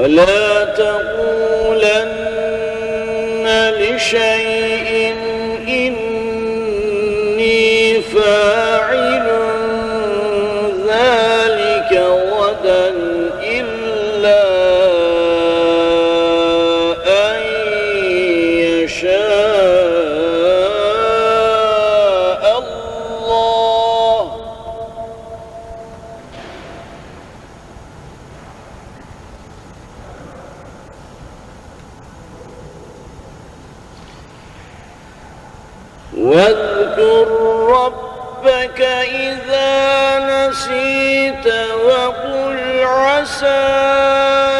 ولا تقولن لشيء واذكر ربك إذا نسيت وقل عسى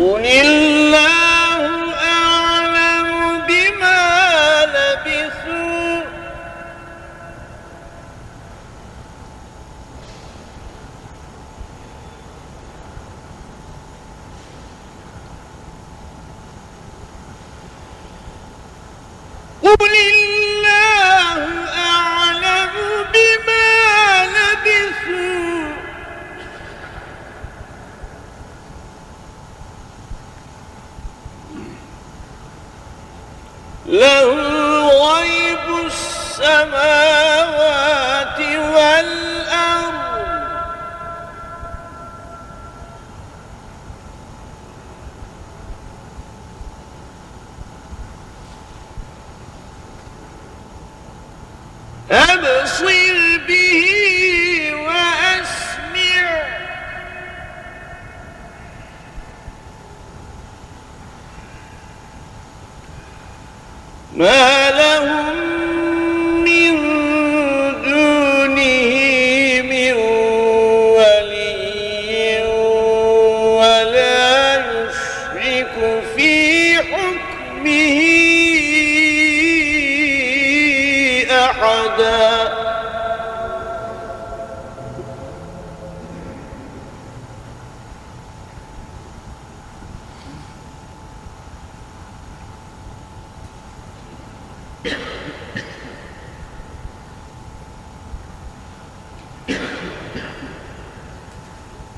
قل الله أعلم بما لبثوا. قل الله له غيب السماوات ما لهم من دونه من ولي ولا يشرك في حكمه أحدا.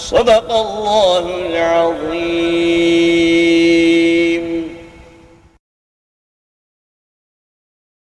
صدق الله العظيم.